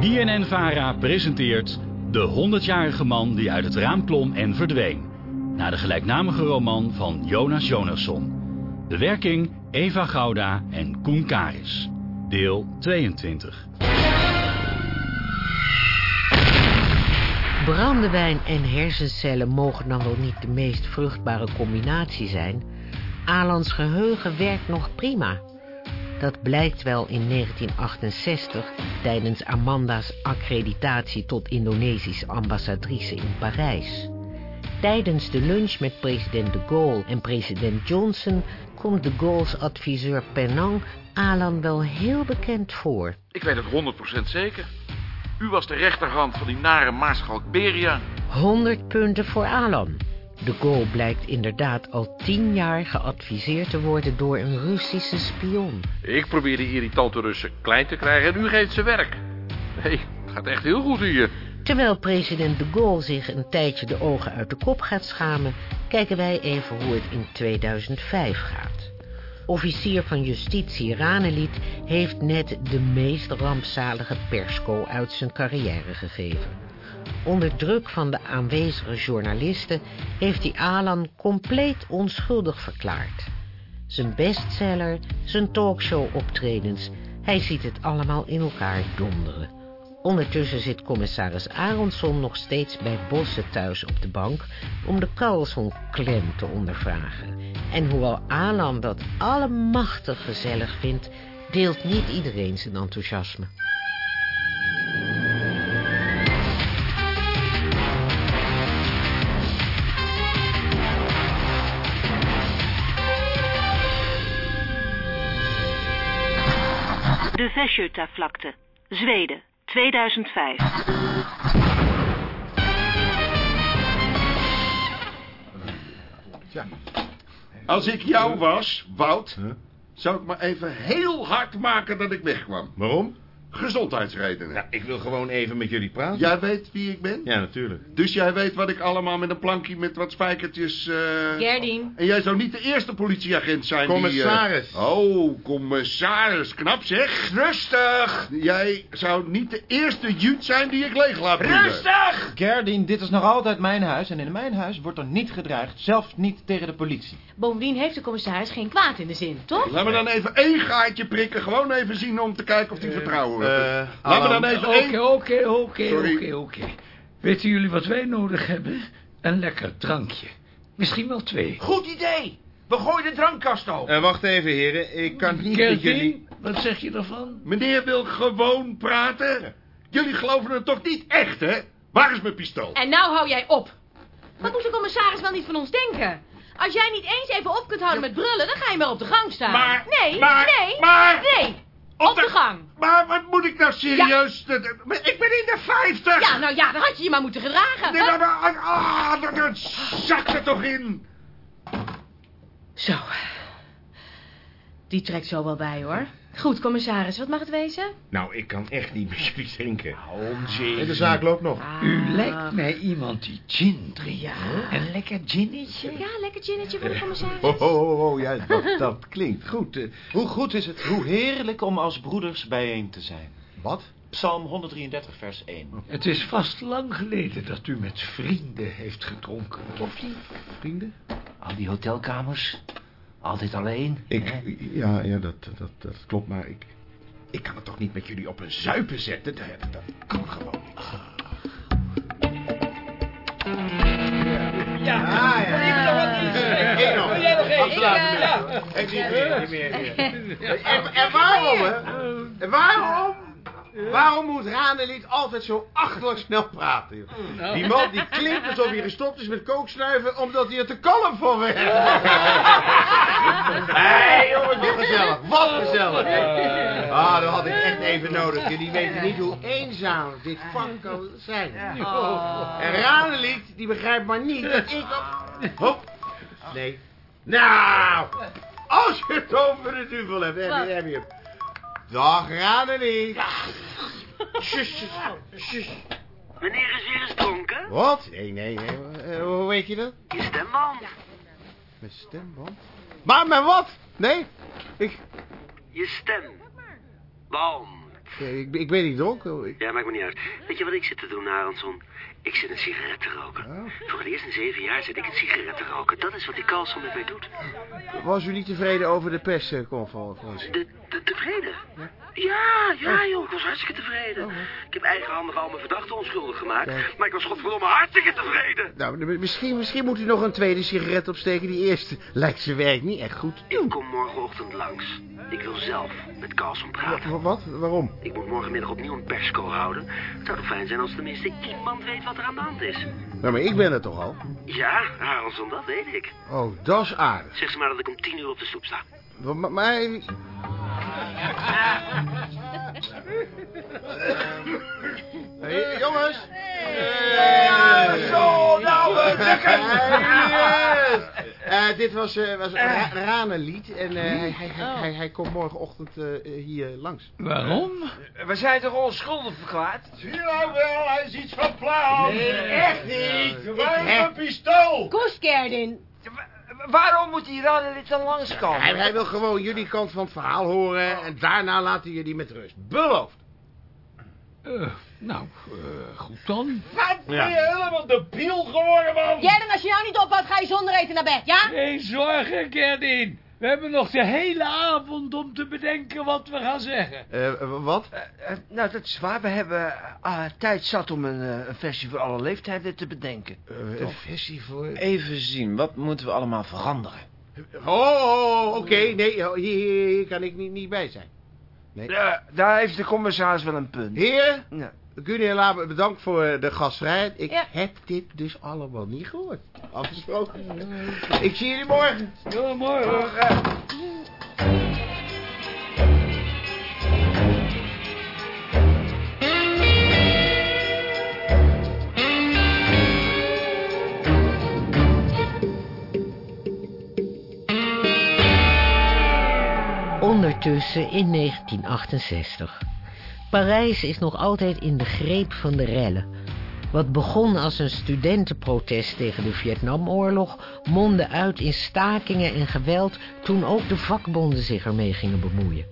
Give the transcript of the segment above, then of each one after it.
BNN-VARA presenteert De 100-jarige man die uit het raam klom en verdween. Naar de gelijknamige roman van Jonas Jonasson. Bewerking Eva Gouda en Koen Karis. Deel 22. Brandewijn en hersencellen mogen dan wel niet de meest vruchtbare combinatie zijn. Alans geheugen werkt nog prima. Dat blijkt wel in 1968 tijdens Amanda's accreditatie tot Indonesische ambassadrice in Parijs. Tijdens de lunch met president de Gaulle en president Johnson komt de Gaulle's adviseur Penang Alan wel heel bekend voor. Ik weet het 100% zeker. U was de rechterhand van die nare maarschalk Beria. 100 punten voor Alan. De Gaulle blijkt inderdaad al tien jaar geadviseerd te worden door een Russische spion. Ik probeer die irritante Russen klein te krijgen en u geeft ze werk. Nee, het gaat echt heel goed hier. Terwijl president de Gaulle zich een tijdje de ogen uit de kop gaat schamen... kijken wij even hoe het in 2005 gaat. Officier van justitie Ranelied heeft net de meest rampzalige persco uit zijn carrière gegeven. Onder druk van de aanwezige journalisten heeft hij Alan compleet onschuldig verklaard. Zijn bestseller, zijn talkshow-optredens, hij ziet het allemaal in elkaar donderen. Ondertussen zit commissaris Aronson nog steeds bij Bossen thuis op de bank... om de Carlson klem te ondervragen. En hoewel Alan dat allemachtig gezellig vindt... deelt niet iedereen zijn enthousiasme. De Vesjöta-vlakte, Zweden, 2005. Als ik jou was, Wout, zou ik maar even heel hard maken dat ik wegkwam. Waarom? Gezondheidsredenen. Ja, ik wil gewoon even met jullie praten. Jij weet wie ik ben? Ja, natuurlijk. Dus jij weet wat ik allemaal met een plankje met wat spijkertjes... eh Gerdien. En jij zou niet de eerste politieagent zijn Commissaris. die... eh, Oh, commissaris. Knap zeg. Rustig! Jij zou niet de eerste jut zijn die ik leeg laat bloeden. Rustig! Gerdien, dit is nog altijd mijn huis en in mijn huis wordt er niet gedreigd, zelfs niet tegen de politie. Bovendien heeft de commissaris geen kwaad in de zin, toch? Laat me dan even één gaatje prikken. Gewoon even zien om te kijken of die vertrouwen eh, Laat me Alan. dan even Oké, oké, oké, oké, oké. Weten jullie wat wij nodig hebben? Een lekker drankje. Misschien wel twee. Goed idee! We gooien de drankkast open. Eh, wacht even, heren. Ik kan niet met jullie... wat zeg je ervan? Meneer wil gewoon praten. Jullie geloven het toch niet echt, hè? Waar is mijn pistool? En nou hou jij op. Wat moet de commissaris wel niet van ons denken? Als jij niet eens even op kunt houden met brullen, dan ga je maar op de gang staan. Maar, Nee, maar, nee, maar- nee. Op de gang. Maar wat moet ik nou serieus... Ik ben in de vijftig! Ja, nou ja, dan had je je maar moeten gedragen. Nee, maar, ah, dat, dat zakt er toch in? Zo. Die trekt zo wel bij, hoor. Goed, commissaris, wat mag het wezen? Nou, ik kan echt niet met jullie drinken. En de zaak loopt nog. U lijkt mij iemand die gin drinkt. Ja. Een lekker ginnetje. Ja, lekker ginnetje voor de commissaris. Oh, oh, oh, oh, ja, dat, dat klinkt goed. Eh, hoe goed is het, hoe heerlijk om als broeders bijeen te zijn. Wat? Psalm 133, vers 1. Het is vast lang geleden dat u met vrienden heeft gedronken, of niet? Vrienden? Al die hotelkamers. Altijd alleen. Ik, hè? ja, ja dat, dat, dat klopt, maar ik... Ik kan het toch niet met jullie op een zuipen zetten? Dat, dat kan gewoon niet. Ja, ja. Ik nog wat Ik nog. Wil jij nog één? Ja. Ik niet meer, niet meer, niet meer. En, en waarom, hè? En waarom? Waarom moet Ranelied altijd zo achterlijk snel praten? joh? Die man die klinkt alsof hij gestopt is met kooksnuiven... omdat hij er te kalm voor werd. Hé, jongens, wat gezellig. Wat gezellig. Ah, dat had ik echt even nodig. Jullie weten niet hoe eenzaam dit vak kan zijn. En Ranelied, die begrijpt maar niet dat ik... Op... Hop. Nee. Nou, als je het over de duvel hebt, heb je, heb je hem. Dag. Shush, shush, shush. Meneer is weer eens dronken? Wat? Nee, nee, nee. Eh, hoe weet je dat? Je stemband. Mijn stemband? Maar met wat? Nee, ik... Je stem. Waarom? Eh, Ik, ik ben niet dronken. Ik- Ja, maakt me niet uit. Weet je wat ik zit te doen, Aronson? Ik zit een sigaret te roken. Voor het eerst in zeven jaar zit ik een sigaret te roken. Dat is wat die Carlson met mij doet. Was u niet tevreden over de persconferentie? De, de, tevreden? Ja, ja, joh. Ik was hartstikke tevreden. Ik heb eigenhandig al mijn verdachten onschuldig gemaakt. Maar ik was godverdomme hartstikke tevreden. Nou, misschien, misschien moet u nog een tweede sigaret opsteken. Die eerste lijkt zijn werk niet echt goed. Ik kom morgenochtend langs. Ik wil zelf met Carlson praten. Wa- Wat? Waarom? Ik moet morgenmiddag opnieuw een persco houden. Het zou toch fijn zijn als tenminste iemand weet wat er aan de hand is. Nou, maar ik ben er toch al? Ja, Aronson, dat weet ik. Oh, dat is aardig. Zeg ze maar dat ik om tien uur op de stoep sta. Maar... maar... dit was, eh was Ra Ranelied en eh, hij, hij, hij, hij, hij komt morgenochtend eh, hier langs. Waarom? We zijn toch onschuldig verklaard? Zie je nou wel, hij is iets van plan. Nee, echt niet. Waar is mijn pistool? Koeskerdin. Waarom moet die Ranelid dan langskomen? Hij, hij wil gewoon jullie kant van het verhaal horen en daarna laten jullie met rust. Beloofd. Eh, nou, eh, goed dan. Wat ben je helemaal debiel geworden, man? Jij dan als je nou niet ophoudt, ga je zonder eten naar bed, ja? Geen zorgen, Gerdin. We hebben nog de hele avond om te bedenken wat we gaan zeggen. Eh, wat? Eh, nou, dat is waar. We hebben eh, tijd zat om een, eh, een versie voor alle leeftijden te bedenken. Een versie voor... Even zien, wat moeten we allemaal veranderen? Oh, oh, oké. Nee, hier, hier, hier kan ik niet, niet bij zijn. Nee. Daar heeft de commissaris wel een punt. Heren, Ja. Gunnar en Laber, bedankt voor eh, de gastvrijheid. Ik Ja. heb dit dus allemaal niet gehoord. Afgesproken. Ik zie jullie morgen. Goedemorgen. Ondertussen in 1968. Parijs is nog altijd in de greep van de rellen. Wat begon als een studentenprotest tegen de Vietnamoorlog... mondde uit in stakingen en geweld... toen ook de vakbonden zich ermee gingen bemoeien.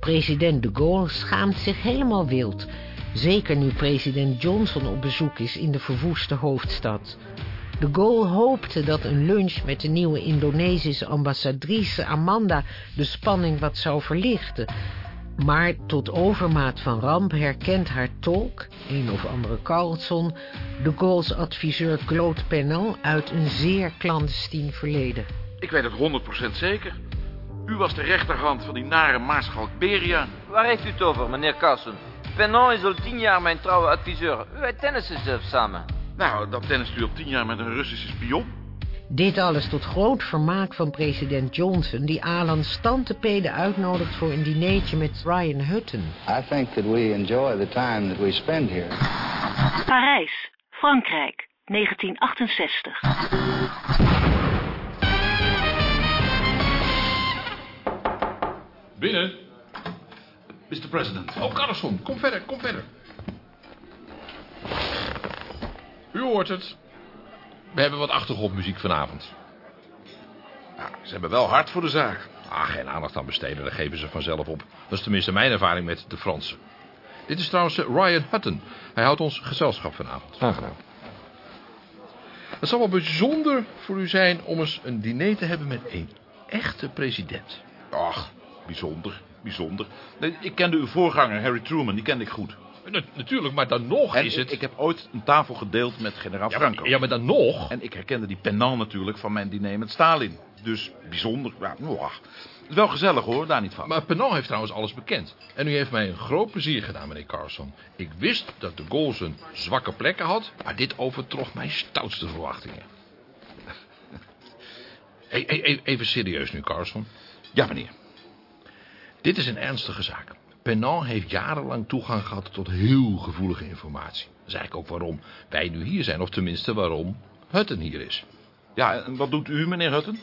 President de Gaulle schaamt zich helemaal wild... zeker nu president Johnson op bezoek is in de verwoeste hoofdstad... De Gaulle hoopte dat een lunch met de nieuwe Indonesische ambassadrice Amanda de spanning wat zou verlichten. Maar tot overmaat van ramp herkent haar tolk, een of andere Carlson, de Gaulle's adviseur Claude Pennon uit een zeer clandestien verleden. Ik weet het 100% zeker. U was de rechterhand van die nare maarschalk Beria. Waar heeft u het over, meneer Carson? Pennon is al tien jaar mijn trouwe adviseur. Wij tennissen zelfs samen. Nou, dat tennist u al tien jaar met een Russische spion. Dit alles tot groot vermaak van president Johnson... die Alan Stantepede uitnodigt voor een dinertje met Ryan Hutton. I think that we enjoy the time that we spend here. Parijs, Frankrijk, 1968. Binnen. Mr. President. Oh, Carlson, kom verder, kom verder. U hoort het. We hebben wat achtergrondmuziek vanavond. Ja, ze hebben wel hard voor de zaak. Ah, geen aandacht aan besteden, daar geven ze vanzelf op. Dat is tenminste mijn ervaring met de Fransen. Dit is trouwens eh, Ryan Hutton. Hij houdt ons gezelschap vanavond. Aangenaam. Het zal wel bijzonder voor u zijn om eens een diner te hebben met een echte president. Ach, bijzonder, bijzonder. Nee, ik kende uw voorganger, Harry Truman, die kende ik goed. Natuurlijk, maar dan nog En is het... Ik, ik heb ooit een tafel gedeeld met generaal Ja, maar- Franco. ja, maar dan nog... En ik herkende die Pennan natuurlijk van mijn diner met Stalin. Dus bijzonder, ja, mwah. Het is wel gezellig hoor, daar niet van. Maar Penal heeft trouwens alles bekend. En u heeft mij een groot plezier gedaan, meneer Carson. Ik wist dat de Gaulle zijn zwakke plekken had... maar dit overtrof mijn stoutste verwachtingen. Hey, hey, hey, even serieus nu, Carson. Ja, meneer. Dit is een ernstige zaak. Penal heeft jarenlang toegang gehad tot heel gevoelige informatie. Dat is eigenlijk ook waarom wij nu hier zijn, of tenminste waarom Hutton hier is. Ja, en wat doet u, meneer Hutton?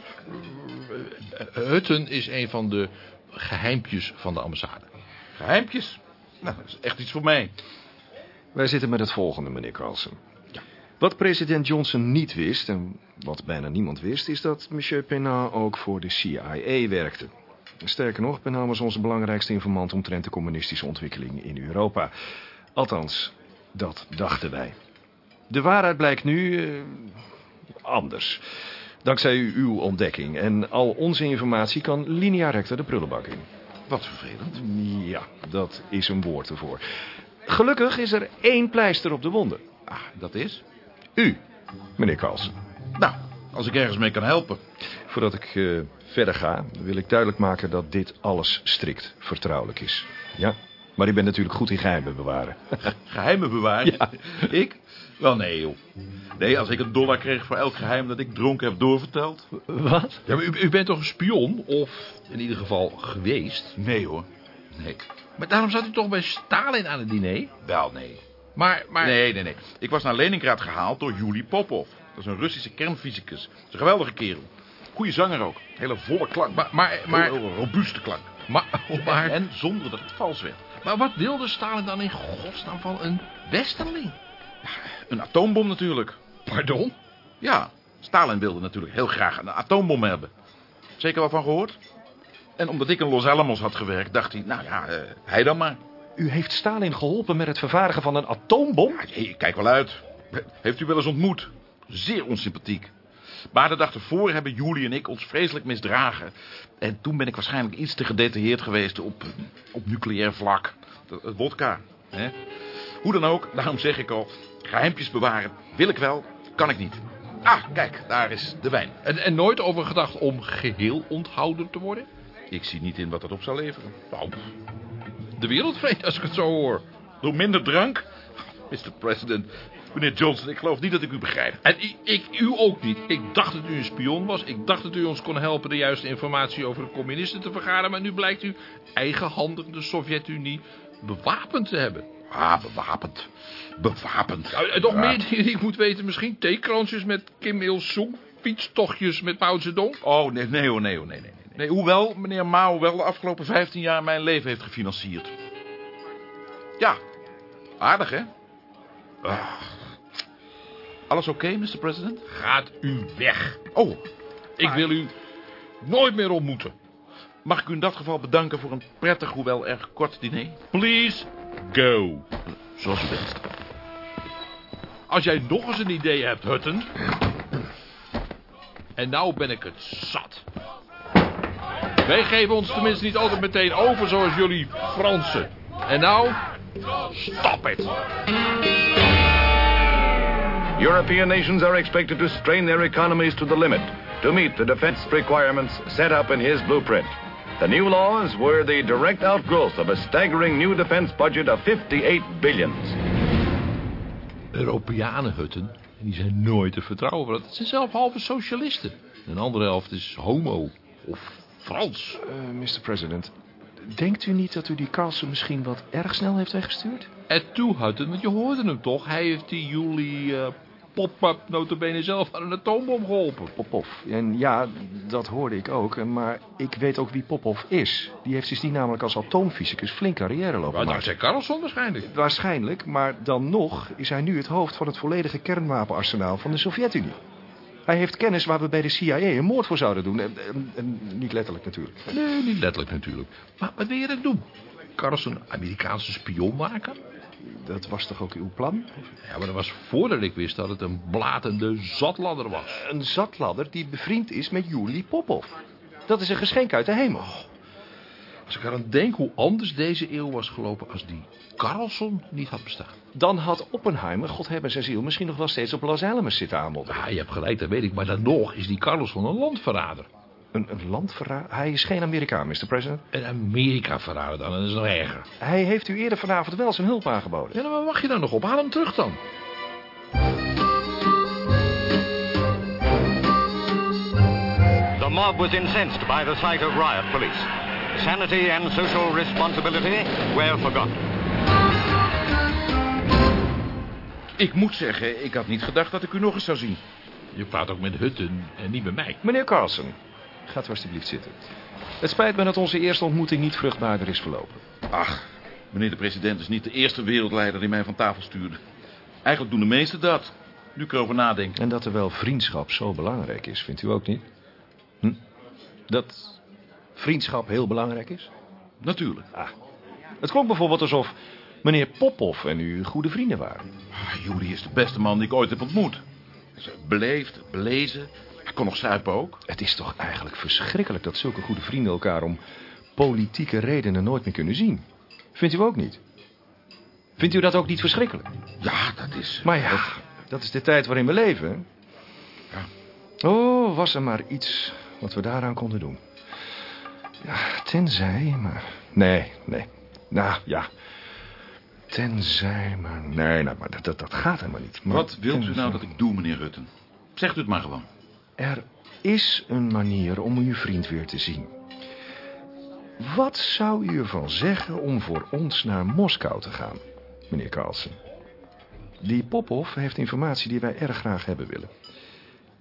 Hutton is een van de geheimpjes van de ambassade. Geheimpjes? Nou, dat is echt iets voor mij. Wij zitten met het volgende, meneer Carlson. Wat president Johnson niet wist, en wat bijna niemand wist... is dat monsieur Penat ook voor de CIA werkte. Sterker nog, Ben Ham is onze belangrijkste informant omtrent de communistische ontwikkeling in Europa. Althans, dat dachten wij. De waarheid blijkt nu eh, anders. Dankzij uw ontdekking. En al onze informatie kan linea recta de prullenbak in. Wat vervelend. Ja, dat is een woord ervoor. Gelukkig is er één pleister op de wonden. Ah, dat is? U, meneer Carlsen. Nou, als ik ergens mee kan helpen. Voordat ik eh, verder ga, wil ik duidelijk maken dat dit alles strikt vertrouwelijk is. Ja, maar u bent natuurlijk goed in geheimen bewaren. Geheimen bewaren? Ik? Wel, nee, joh. Nee, als ik een dollar kreeg voor elk geheim dat ik dronken heb doorverteld. Wat? Ja, maar u, u bent toch een spion? Of in ieder geval geweest? Nee, hoor. Nee. Maar daarom zat u toch bij Stalin aan het diner? Wel, nee. Maar, maar... Nee, nee, nee. Ik was naar Leningrad gehaald door Yuli Popov. Dat is een Russische kernfysicus. Dat is een geweldige kerel. Goeie zanger ook. Hele volle klank. Maar, maar, maar, Heel robuuste klank. maar, maar, En zonder dat het vals werd. maar wat wilde Stalin dan in godsnaam van een westerling? Een atoombom natuurlijk. Pardon? Ja, Stalin wilde natuurlijk heel graag een atoombom hebben. Zeker wel van gehoord? En omdat ik in Los Alamos had gewerkt, dacht hij, nou ja, eh, hij dan maar. U heeft Stalin geholpen met het vervaardigen van een atoombom? Ja, kijk wel uit. Heeft u wel eens ontmoet? Zeer onsympathiek. Maar de dag ervoor hebben Julie en ik ons vreselijk misdragen. En toen ben ik waarschijnlijk iets te gedetailleerd geweest op, op nucleair vlak. Het wodka, hè? Hoe dan ook, daarom zeg ik al, geheimpjes bewaren wil ik wel, kan ik niet. Ah, kijk, daar is de wijn. En, en nooit over gedacht om geheel onthouden te worden? Ik zie niet in wat dat op zal leveren. Nou, de wereldvrede als ik het zo hoor. Door minder drank? Mr. President, meneer Johnson, ik geloof niet dat ik u begrijp. En ik, ik u ook niet. Ik dacht dat u een spion was. Ik dacht dat u ons kon helpen de juiste informatie over de communisten te vergaren. Maar nu blijkt u eigenhandig de Sovjet-Unie bewapend te hebben. Ah, bewapend. Bewapend. Nou, en nog Ja. meer dingen die ik moet weten misschien. Theekransjes met Kim Il-sung. Fietstochtjes met Mao Zedong. Oh, nee, nee, nee, hoor, nee, nee, nee. nee. Hoewel meneer Mao wel de afgelopen 15 jaar mijn leven heeft gefinancierd. Ja, aardig, hè? Ah. Alles oké, Mr. President? Gaat u weg. Oh, Ik wil u nooit meer ontmoeten. mag ik u in dat geval bedanken voor een prettig, hoewel erg kort diner? Please, go. Zoals u. Als jij nog eens een idee hebt, Hutton. En nou ben ik het zat. Wij geven ons tenminste niet altijd meteen over zoals jullie Fransen. En nou, stop it. European nations are expected to strain their economies to the limit to meet the defense requirements set up in his blueprint. The new laws were the direct outgrowth of a staggering new defense budget of 58 billions. Europeanen, Hutton, die zijn nooit te vertrouwen. Het zijn zelf halve socialisten. Een andere helft is homo of Frans. Eh, Mr. President, denkt u niet dat u die Carlsen misschien wat erg snel heeft weggestuurd? En toe, Hutton, want je hoorde hem toch? Hij heeft die Julie eh pop-up notabene zelf aan een atoombom geholpen. Popov. En ja, dat hoorde ik ook. Maar ik weet ook wie Popov is. Die heeft sindsdien namelijk als atoomfysicus flink carrière lopen Maar maken. dankzij Carlson waarschijnlijk. Waarschijnlijk, maar dan nog is hij nu het hoofd van het volledige kernwapenarsenaal van de Sovjet-Unie. Hij heeft kennis waar we bij de CIA een moord voor zouden doen. En, en- en niet letterlijk natuurlijk. Nee, niet letterlijk natuurlijk. Maar wat wil je dat doen? Carlson Amerikaanse spion maken? Dat was toch ook uw plan? Ja, maar dat was voordat ik wist dat het een blatende zatladder was. Een zatladder die bevriend is met Yuli Popov. Dat is een geschenk uit de hemel. Als ik eraan denk hoe anders deze eeuw was gelopen als die Carlson niet had bestaan. Dan had Oppenheimer, God hebben zijn ziel, misschien nog wel steeds op Los Alamos zitten aanmodderen. Ja, je hebt gelijk, dat weet ik. Maar dan nog is die Carlson een landverrader. Een, een landverraad? Hij is geen Amerikaan, Mr. President. Een Amerika-verrader dan, dat is nog erger. Hij heeft u eerder vanavond wel zijn hulp aangeboden. Ja, nou, waar wacht je dan nog op? Haal hem terug dan. The mob was incensed by the sight of riot police. Sanity and social responsibility were forgotten. Ik moet zeggen, ik had niet gedacht dat ik u nog eens zou zien. Je praat ook met Hutten en niet met mij. Meneer Carlson, gaat u alstublieft zitten. Het spijt me dat onze eerste ontmoeting niet vruchtbaarder is verlopen. Ach, meneer de president is niet de eerste wereldleider die mij van tafel stuurde. Eigenlijk doen de meesten dat, nu ik erover nadenk. En dat er wel vriendschap zo belangrijk is, vindt u ook niet? Hm? Dat vriendschap heel belangrijk is? Natuurlijk. Ah, het klonk bijvoorbeeld alsof meneer Popov en u goede vrienden waren. Ah, Juli is de beste man die ik ooit heb ontmoet. Hij is beleefd, belezen. Hij kon nog zuipen ook. Het is toch eigenlijk verschrikkelijk dat zulke goede vrienden elkaar om politieke redenen nooit meer kunnen zien. Vindt u ook niet? Vindt u dat ook niet verschrikkelijk? Ja, dat is... Maar ja, dat is de tijd waarin we leven. hè? Ja. Oh, was er maar iets wat we daaraan konden doen. Ja, tenzij, maar... Nee, nee. Nou, ja. Tenzij, maar... Nee, nou, maar dat, dat, dat gaat helemaal niet. Maar Wat wilt u nou dat ik doe, meneer Rutten? Zegt u het maar gewoon. Er is een manier om uw vriend weer te zien. Wat zou u ervan zeggen om voor ons naar Moskou te gaan, meneer Carlsen? Die Popov heeft informatie die wij erg graag hebben willen.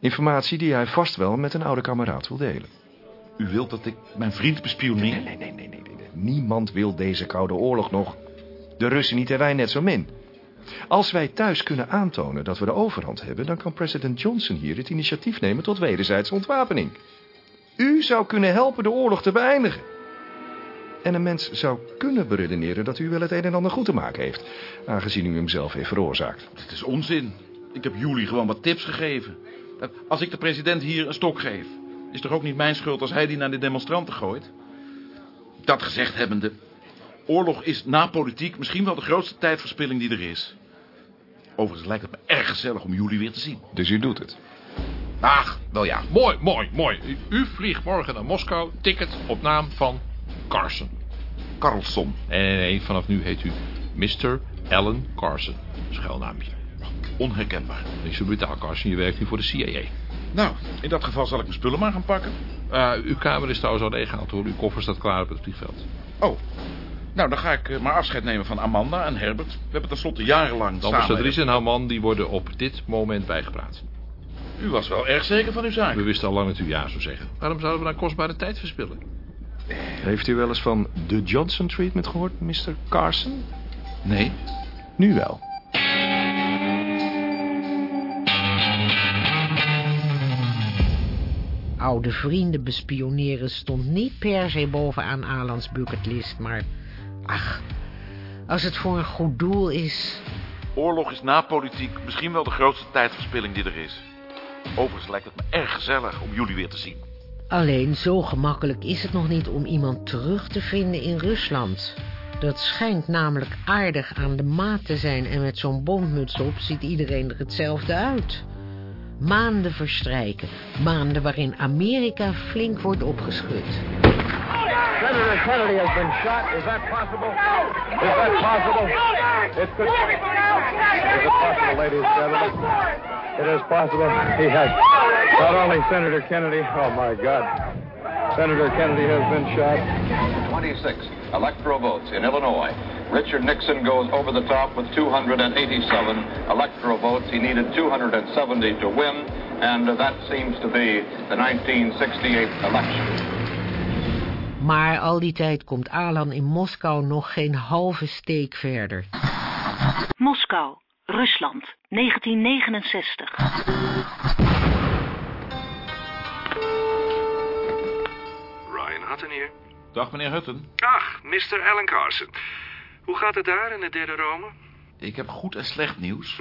Informatie die hij vast wel met een oude kameraad wil delen. U wilt dat ik mijn vriend bespioneer? Nee, nee, nee, nee, nee, nee. Niemand wil deze koude oorlog nog. De Russen niet en wij net zo min. Als wij thuis kunnen aantonen dat we de overhand hebben... dan kan president Johnson hier het initiatief nemen tot wederzijdse ontwapening. U zou kunnen helpen de oorlog te beëindigen. En een mens zou kunnen beredeneren dat u wel het een en ander goed te maken heeft... aangezien u hem zelf heeft veroorzaakt. Het is onzin. Ik heb Juli gewoon wat tips gegeven. Als ik de president hier een stok geef... is toch ook niet mijn schuld als hij die naar de demonstranten gooit? Dat gezegd hebbende... Oorlog is na politiek misschien wel de grootste tijdverspilling die er is. Overigens lijkt het me erg gezellig om Juli weer te zien. Dus u doet het? Ach, wel ja. Mooi, mooi, mooi. U, u vliegt morgen naar Moskou. Ticket op naam van Carson. Carlson. Nee, nee, nee. Vanaf nu heet u Mr. Alan Carson. Schuilnaampje. Onherkenbaar. Niet zo brutaal, Carson. Je werkt nu voor de CIA. Nou, in dat geval zal ik mijn spullen maar gaan pakken. Uh, uw kamer is trouwens al leeggehaald hoor. Uw koffer staat klaar op het vliegveld. Oh, nou dan ga ik eh, maar afscheid nemen van Amanda en Herbert. We hebben tenslotte jarenlang De samen... ambassadrice en haar man die worden op dit moment bijgepraat. U was wel erg zeker van uw zaak. We wisten al lang dat u ja zou zeggen. Waarom zouden we dan kostbare tijd verspillen? Heeft u wel eens van de Johnson Treatment gehoord, Mr. Carson? Nee. Nu wel. Oude vrienden bespioneren stond niet per se bovenaan Alans bucketlist, maar... Ach, als het voor een goed doel is... Oorlog is na politiek misschien wel de grootste tijdverspilling die er is. Overigens lijkt het me erg gezellig om jullie weer te zien. Alleen zo gemakkelijk is het nog niet om iemand terug te vinden in Rusland. Dat schijnt namelijk aardig aan de maat te zijn... en met zo'n bondmuts op ziet iedereen er hetzelfde uit. Maanden verstrijken. Maanden waarin Amerika flink wordt opgeschud. Senator Kennedy has been shot. Is that possible? Is that possible? It could. Is it possible, ladies and gentlemen? It is possible. He has not only Senator Kennedy. Oh my God. Senator Kennedy has been shot. 26 electoral votes in Illinois. Richard Nixon goes over the top with 287 electoral votes. He needed 270 to win, and that seems to be the 1968 election. Maar al die tijd komt Alan in Moskou nog geen halve steek verder. Moskou, Rusland, 1969. Ryan Hutton hier. Dag meneer Hutton. Ach, Mr. Alan Carson. Hoe gaat het daar in het derde Rome? Ik heb goed en slecht nieuws.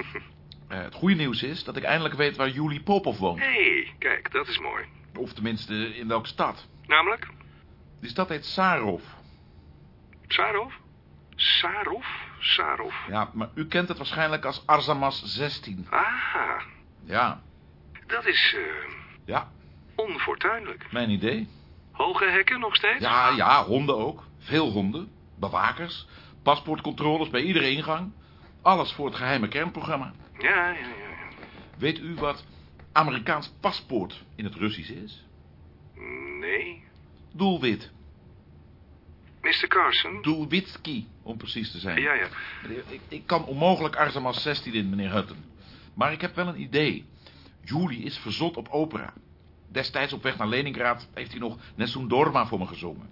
Eh, het goede nieuws is dat ik eindelijk weet waar Juli Popov woont. Hé, hey, kijk, dat is mooi. Of tenminste in welke stad. Namelijk? Die stad heet Sarov. Sarov? Sarov? Sarov. Ja, maar u kent het waarschijnlijk als Arzamas 16. Ah, Ja, dat is eh, ja, onfortuinlijk. mijn idee. Hoge hekken nog steeds? Ja, ja, honden ook. Veel honden. Bewakers. Paspoortcontroles bij iedere ingang. Alles voor het geheime kernprogramma. Ja, ja. ja. Weet u wat Amerikaans paspoort in het Russisch is? Nee. Doelwit. Mr. Carson? Doelwitski, om precies te zijn. Ja, ja. Ik, ik kan onmogelijk Arzamas 16 in, meneer Hutton. Maar ik heb wel een idee. Julie is verzot op opera. Destijds op weg naar Leningrad heeft hij nog Nessun Dorma voor me gezongen.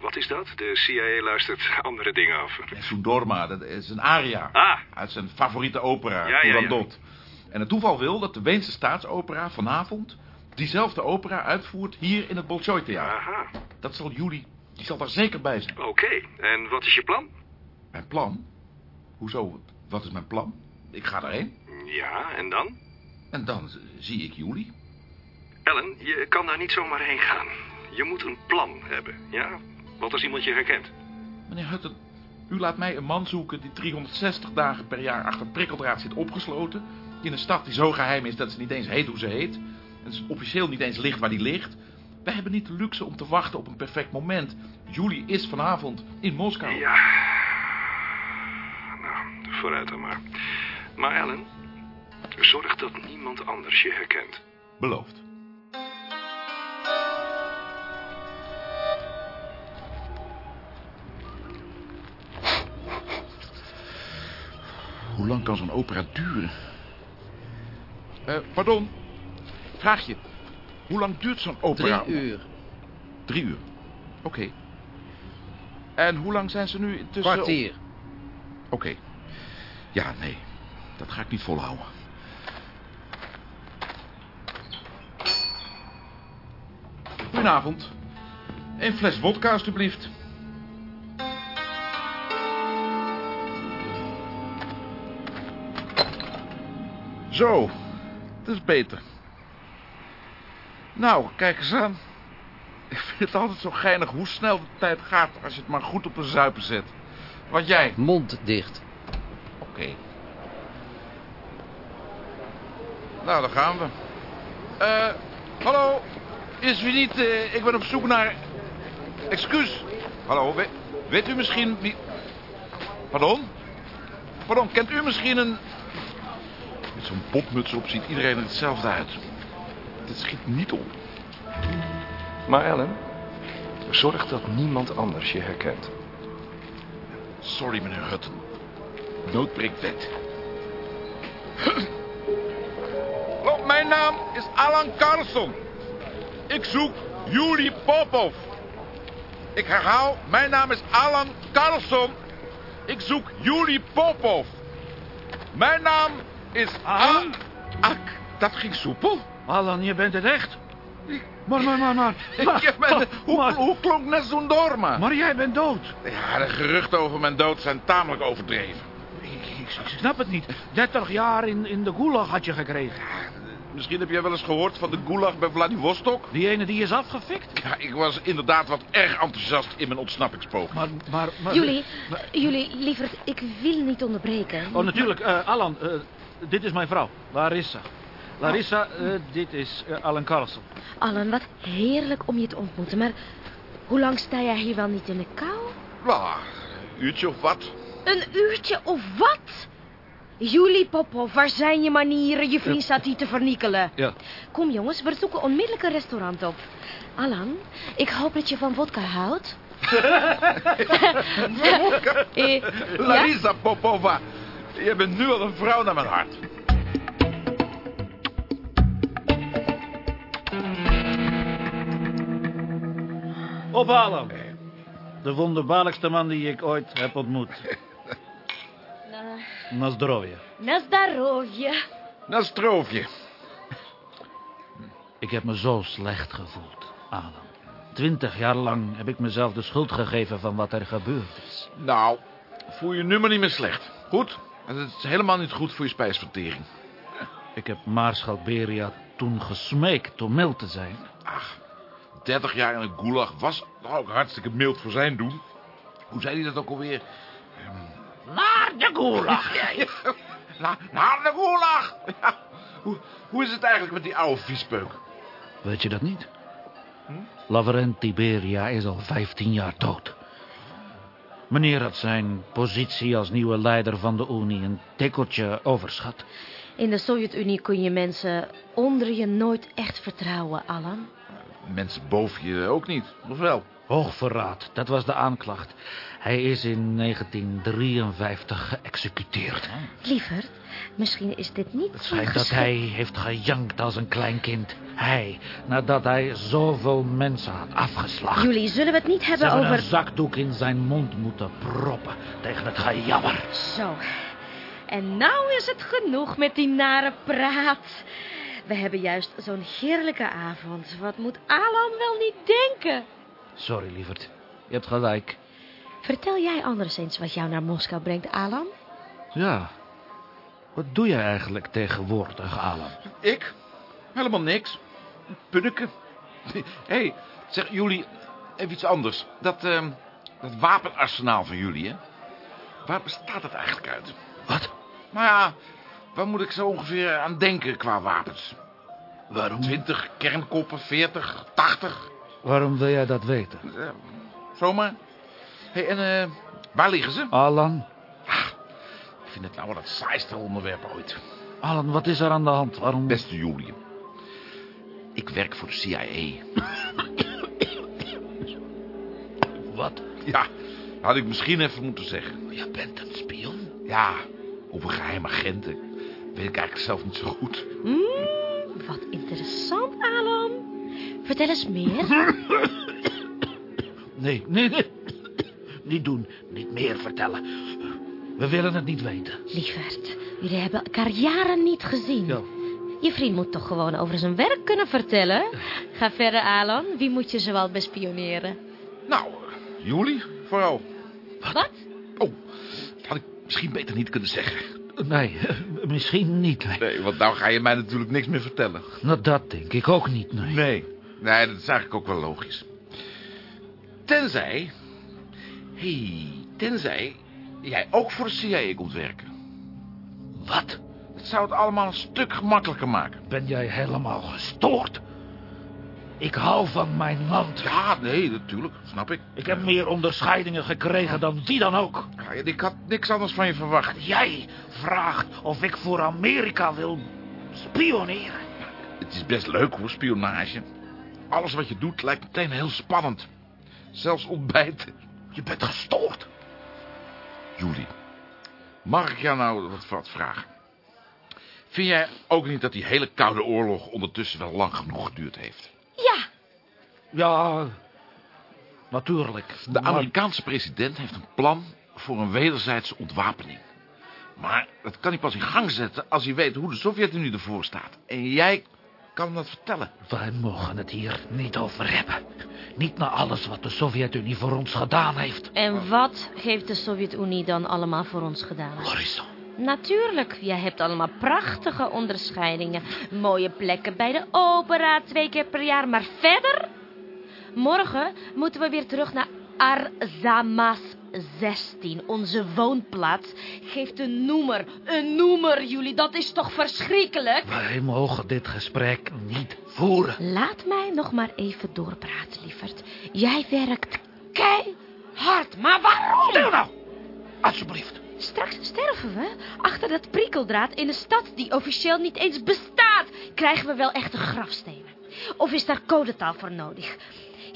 Wat is dat? De CIA luistert andere dingen af. Nessun Dorma, dat is een aria. Ah. Uit zijn favoriete opera, Ja, ja, ja. En het toeval wil dat de Weense staatsopera vanavond diezelfde opera uitvoert hier in het Bolshoi Theater. Aha. Dat zal Juli, die zal daar zeker bij zijn. Oké, en wat is je plan? Mijn plan? Hoezo, wat is mijn plan? Ik ga daarheen. Ja, en dan? En dan zie ik Juli. Ellen, je kan daar niet zomaar heen gaan. Je moet een plan hebben, ja? Wat als iemand je herkent? Meneer Hutten, u laat mij een man zoeken die 360 dagen per jaar achter prikkeldraad zit opgesloten. In een stad die zo geheim is dat ze niet eens heet hoe ze heet. En ze officieel niet eens ligt waar die ligt. Wij hebben niet de luxe om te wachten op een perfect moment. Juli is vanavond in Moskou. Ja. Nou, vooruit dan maar. Maar Ellen, zorg dat niemand anders je herkent. Beloofd. Hoe lang kan zo'n opera duren? Eh, pardon. Vraag je. Hoe lang duurt zo'n opera? Drie uur. Drie uur. Oké. En hoe lang zijn ze nu intussen? Kwartier. Oké. Ja, nee. Dat ga ik niet volhouden. Goedenavond. Een fles vodka, alstublieft. Zo, het is beter. Nou, kijk eens aan. Ik vind het altijd zo geinig hoe snel de tijd gaat als je het maar goed op een zuipen zet. Wat jij? Mond dicht. Oké. Nou, daar gaan we. Eh, hallo. Is u niet... eh, ik ben op zoek naar... Excuus. Hallo, weet, weet u misschien wie... Pardon? Pardon, kent u misschien een... Met zo'n botmuts op ziet iedereen er hetzelfde uit. Dit schiet niet op. Maar Ellen, zorg dat niemand anders je herkent. Sorry, meneer Hutton. Nood breekt wet. Mijn naam is Alan Carlson. Ik zoek Juli Popov. Ik herhaal, mijn naam is Alan Carlson. Ik zoek Juli Popov. Mijn naam is Alan... Ak, dat ging soepel. Alan, je bent het echt. Maar, maar, maar, maar. Ik ben, hoe, hoe klonk net zo'n dorma? Maar jij bent dood. Ja, de geruchten over mijn dood zijn tamelijk overdreven. Ik, ik, ik snap het niet. 30 jaar in, in de gulag had je gekregen. Misschien heb jij wel eens gehoord van de gulag bij Vladivostok? Die ene die is afgefikt? Ja, ik was inderdaad wat erg enthousiast in mijn ontsnappingspoging. Maar, maar, maar... Jullie, jullie, lieverd, ik wil niet onderbreken. Oh, natuurlijk. eh, Alan, eh, dit is mijn vrouw, Larissa. Larissa, eh, dit is eh, Alan Carlson. Alan, wat heerlijk om je te ontmoeten. Maar hoe lang sta jij hier wel niet in de kou? Nou, een uurtje of wat. Een uurtje of wat? Julie Popov, waar zijn je manieren? Je vriend staat hier te vernikkelen. Ja. Kom jongens, we zoeken onmiddellijk een restaurant op. Alan, ik hoop dat je van vodka houdt. Eh, ja? Larisa Popova, je bent nu al een vrouw naar mijn hart. Ophalen. De wonderbaarlijkste man die ik ooit heb ontmoet. Na... Nasdrovje. Nasdrovje. Ik heb me zo slecht gevoeld, Adam. Twintig jaar lang heb ik mezelf de schuld gegeven van wat er gebeurd is. Nou, voel je nu maar niet meer slecht. Goed? En het is helemaal niet goed voor je spijsvertering. Ik heb Maarschalk Beria toen gesmeekt om mild te zijn. Ach, 30 jaar in een gulag was ook hartstikke mild voor zijn doen. Hoe zei hij dat ook alweer? Naar de gulag! Na, naar de gulag! Ja, hoe, hoe is het eigenlijk met die oude viespeuk? Weet je dat niet? Lavrenti Beria is al 15 jaar dood. Meneer had zijn positie als nieuwe leider van de Unie een tikkeltje overschat. In de Sovjet-Unie kun je mensen onder je nooit echt vertrouwen, Alan. Mensen boven je ook niet, of wel? Hoogverraad, dat was de aanklacht. Hij is in 1953 geëxecuteerd. Lieverd, misschien is dit niet Het schijnt dat hij heeft gejankt als een klein kind. Hij, nadat hij zoveel mensen had afgeslacht. Jullie, zullen we het niet hebben over... een zakdoek in zijn mond moeten proppen tegen het gejammer. Zo. En nou is het genoeg met die nare praat. We hebben juist zo'n heerlijke avond. Wat moet Alan wel niet denken? Sorry, lieverd. Je hebt gelijk. Vertel jij anders eens wat jou naar Moskou brengt, Alan? Ja. Wat doe jij eigenlijk tegenwoordig, Alan? Ik? Helemaal niks. Punneke. Hé, hey, zeg jullie even iets anders. Dat, ehm, dat wapenarsenaal van jullie, hè? Waar bestaat het eigenlijk uit? Wat? Nou ja, waar moet ik zo ongeveer aan denken qua wapens? Waarom? 20 kernkoppen, 40, 80? Waarom wil jij dat weten? Zomaar. Hé, hey, en eh, waar liggen ze? Alan? Ik vind het nou wel het saaiste onderwerp ooit. Alan, wat is er aan de hand? Waarom... Beste Julian. Ik werk voor de CIA. Wat? Ja, had ik misschien even moeten zeggen. Je bent een spion? Ja, over geheime agenten. Weet ik eigenlijk zelf niet zo goed. Hmm, wat interessant, Alan. Vertel eens meer. Nee, nee, nee. Niet doen. Niet meer vertellen. We willen het niet weten. Lieverd, jullie hebben elkaar jaren niet gezien. Ja. Je vriend moet toch gewoon over zijn werk kunnen vertellen? Ga verder, Alan. Wie moet je zoal bespioneren? Nou, Julie, vooral. Wat? Oh, dat had ik misschien beter niet kunnen zeggen. Nee, misschien niet. Nee. Nee, want nou ga je mij natuurlijk niks meer vertellen. Nou, dat denk ik ook niet, nee. Nee. Nee, dat is eigenlijk ook wel logisch. Tenzij... hey, tenzij jij ook voor de CIA komt werken. Wat? Dat zou het allemaal een stuk gemakkelijker maken. Ben jij helemaal gestoord? Ik hou van mijn land. Ja, nee, natuurlijk. Snap ik. Ik heb meer onderscheidingen gekregen dan wie dan ook. Ja, ik had niks anders van je verwacht. Jij vraagt of ik voor Amerika wil spioneren. Het is best leuk hoor, spionage. Alles wat je doet lijkt meteen heel spannend. Zelfs ontbijten. Je bent gestoord. Julie, mag ik jou nou wat, wat vragen? Vind jij ook niet dat die hele koude oorlog ondertussen wel lang genoeg geduurd heeft? Ja. Ja, natuurlijk. De Amerikaanse president heeft een plan voor een wederzijdse ontwapening. Maar dat kan hij pas in gang zetten als hij weet hoe de Sovjet-Unie ervoor staat. En jij kan hem dat vertellen. Wij mogen het hier niet over hebben. Niet na alles wat de Sovjet-Unie voor ons gedaan heeft. En wat heeft de Sovjet-Unie dan allemaal voor ons gedaan? Horizon. Natuurlijk, jij hebt allemaal prachtige onderscheidingen. Mooie plekken bij de opera twee keer per jaar. Maar verder? Morgen moeten we weer terug naar Arzamas 16, onze woonplaats. Geeft een noemer, een noemer, jullie. Dat is toch verschrikkelijk? Wij mogen dit gesprek niet voeren. Laat mij nog maar even doorpraten, lieverd. Jij werkt keihard, maar waarom? Stil nou, alsjeblieft. Straks sterven we achter dat prikkeldraad in een stad die officieel niet eens bestaat. Krijgen we wel echte grafstenen? Of is daar codetaal voor nodig?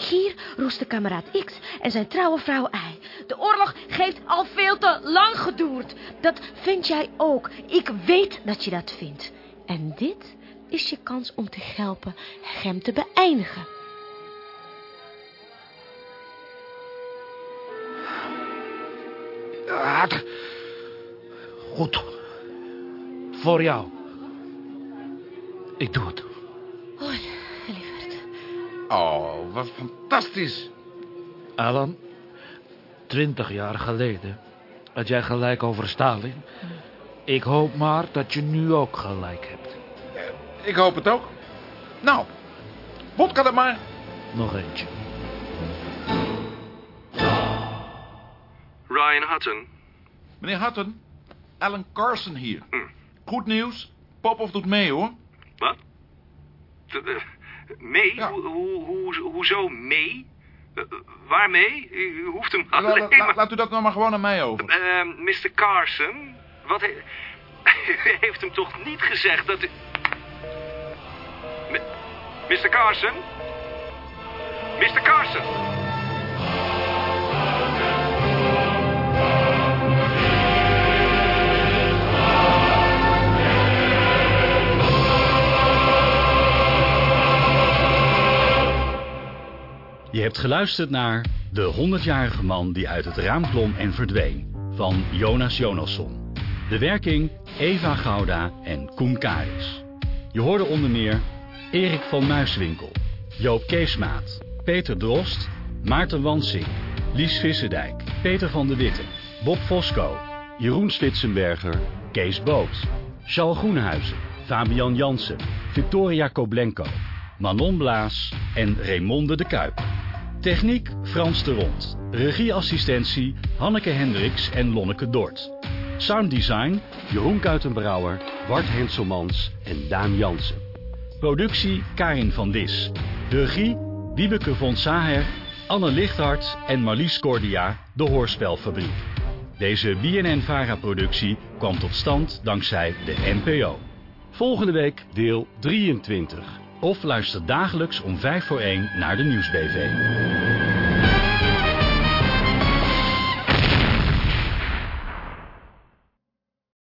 Hier roest de kameraad X en zijn trouwe vrouw Y. De oorlog heeft al veel te lang geduurd. Dat vind jij ook. Ik weet dat je dat vindt. En dit is je kans om te helpen hem te beëindigen. Goed. Voor jou. Ik doe het. Hoi, lieverd. Oh, wat fantastisch. Alan, twintig jaar geleden had jij gelijk over Stalin. Ik hoop maar dat je nu ook gelijk hebt. Ik hoop het ook. Nou, vodka er maar. Nog eentje. Ryan Hutton. Meneer Hutton, Alan Carson hier. Goed nieuws. Popov doet mee, hoor. Wat? Mee? Hoe, hoe, hoezo mee? Eh, waar mee? U hoeft hem La- la- alleen la- maar... laat u dat nou maar gewoon aan mij over. Eh, Mr. Carson, wat he- U heeft hem toch niet gezegd dat u... Mr. Carson? Mr. Carson? Je hebt geluisterd naar De 100-jarige man die uit het raam klom en verdween van Jonas Jonasson. De werking Eva Gouda en Koen Karis. Je hoorde onder meer Erik van Muiswinkel, Joop Keesmaat, Peter Drost, Maarten Wansing, Lies Visserdijk, Peter van de Witte, Bob Fosco, Jeroen Slitsenberger, Kees Boot, Charles Groenhuizen, Fabian Jansen, Victoria Koblenko, Manon Blaas en Raymonde de Kuip. Techniek Frans de Rond. Regieassistentie Hanneke Hendricks en Lonneke Dort. Sounddesign Jeroen Kuitenbrouwer, Bart Henselmans en Daan Jansen. Productie Karin van Dis. Regie Wiebeke von Saher, Anne Lichthart en Marlies Cordia, de Hoorspelfabriek. Deze BNN-VARA-productie kwam tot stand dankzij de NPO. Volgende week deel 23. Of luister dagelijks om 5 voor 1 naar de Nieuwsbv.